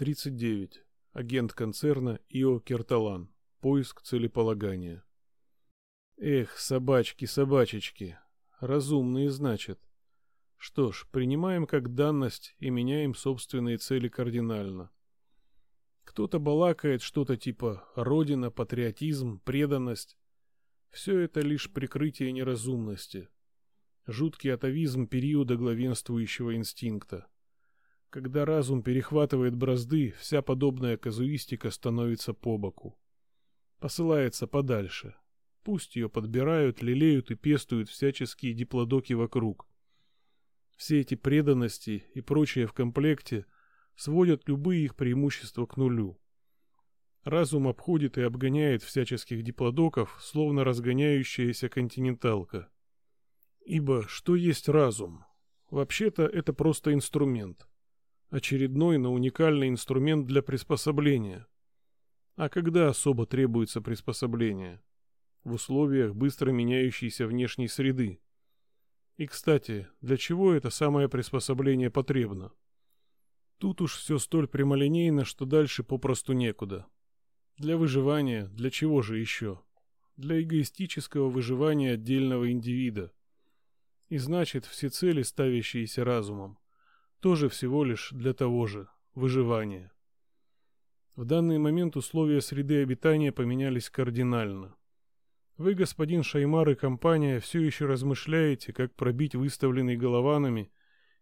39. Агент концерна Ио Керталан. Поиск целеполагания. Эх, собачки, собачечки. Разумные, значит. Что ж, принимаем как данность и меняем собственные цели кардинально. Кто-то балакает что-то типа «родина», «патриотизм», «преданность». Все это лишь прикрытие неразумности. Жуткий атовизм периода главенствующего инстинкта. Когда разум перехватывает бразды, вся подобная казуистика становится по боку. Посылается подальше. Пусть ее подбирают, лелеют и пестуют всяческие диплодоки вокруг. Все эти преданности и прочее в комплекте сводят любые их преимущества к нулю. Разум обходит и обгоняет всяческих диплодоков, словно разгоняющаяся континенталка. Ибо что есть разум? Вообще-то это просто инструмент. Очередной, но уникальный инструмент для приспособления. А когда особо требуется приспособление? В условиях быстро меняющейся внешней среды. И, кстати, для чего это самое приспособление потребно? Тут уж все столь прямолинейно, что дальше попросту некуда. Для выживания, для чего же еще? Для эгоистического выживания отдельного индивида. И значит, все цели, ставящиеся разумом, тоже всего лишь для того же – выживания. В данный момент условия среды обитания поменялись кардинально. Вы, господин Шаймар и компания, все еще размышляете, как пробить выставленный голованами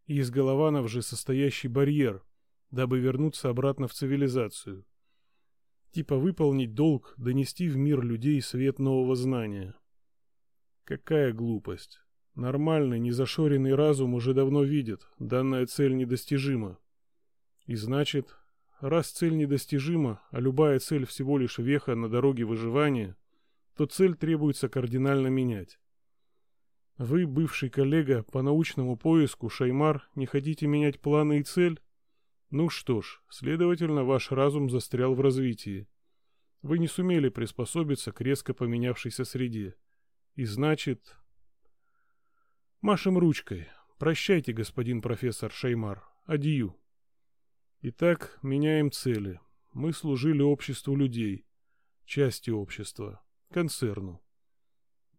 и из голованов же состоящий барьер, дабы вернуться обратно в цивилизацию. Типа выполнить долг, донести в мир людей свет нового знания. Какая глупость. Нормальный, незашоренный разум уже давно видит, данная цель недостижима. И значит, раз цель недостижима, а любая цель всего лишь веха на дороге выживания, то цель требуется кардинально менять. Вы, бывший коллега по научному поиску, Шаймар, не хотите менять планы и цель? Ну что ж, следовательно, ваш разум застрял в развитии. Вы не сумели приспособиться к резко поменявшейся среде. И значит... Машем ручкой. Прощайте, господин профессор Шаймар. Адью. Итак, меняем цели. Мы служили обществу людей, части общества, концерну.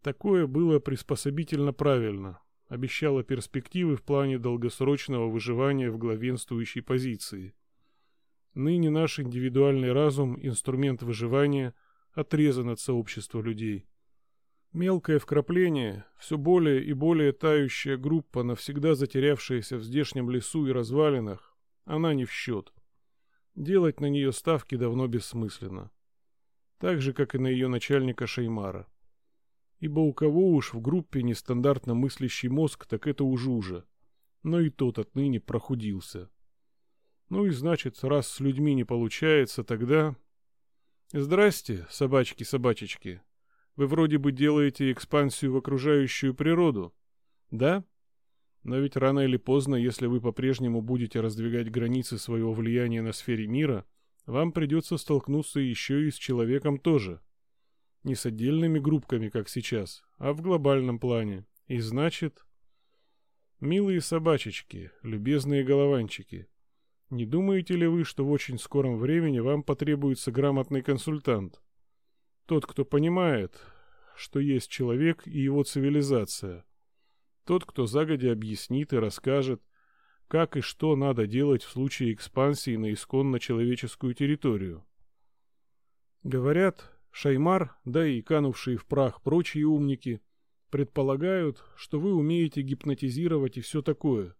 Такое было приспособительно правильно, обещало перспективы в плане долгосрочного выживания в главенствующей позиции. Ныне наш индивидуальный разум, инструмент выживания, отрезан от сообщества людей. Мелкое вкрапление, все более и более тающая группа, навсегда затерявшаяся в здешнем лесу и развалинах, она не в счет. Делать на нее ставки давно бессмысленно. Так же, как и на ее начальника Шеймара ибо у кого уж в группе нестандартно мыслящий мозг, так это уже уже. Но и тот отныне прохудился. Ну и значит, раз с людьми не получается, тогда... Здрасте, собачки-собачечки. Вы вроде бы делаете экспансию в окружающую природу. Да? Но ведь рано или поздно, если вы по-прежнему будете раздвигать границы своего влияния на сфере мира, вам придется столкнуться еще и с человеком тоже. Не с отдельными группками, как сейчас, а в глобальном плане. И значит... Милые собачечки, любезные голованчики, не думаете ли вы, что в очень скором времени вам потребуется грамотный консультант? Тот, кто понимает, что есть человек и его цивилизация. Тот, кто загодя объяснит и расскажет, как и что надо делать в случае экспансии на исконно человеческую территорию. Говорят, Шаймар, да и канувшие в прах прочие умники, предполагают, что вы умеете гипнотизировать и все такое.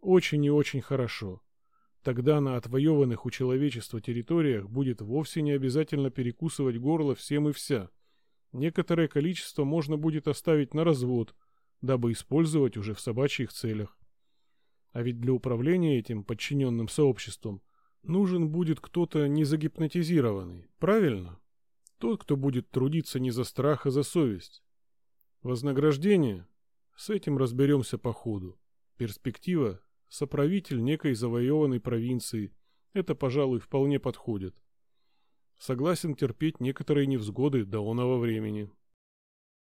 Очень и очень хорошо. Тогда на отвоеванных у человечества территориях будет вовсе не обязательно перекусывать горло всем и вся. Некоторое количество можно будет оставить на развод, дабы использовать уже в собачьих целях. А ведь для управления этим подчиненным сообществом нужен будет кто-то не загипнотизированный, правильно? Тот, кто будет трудиться не за страх, а за совесть. Вознаграждение? С этим разберемся по ходу. Перспектива? Соправитель некой завоеванной провинции. Это, пожалуй, вполне подходит. Согласен терпеть некоторые невзгоды до оного времени.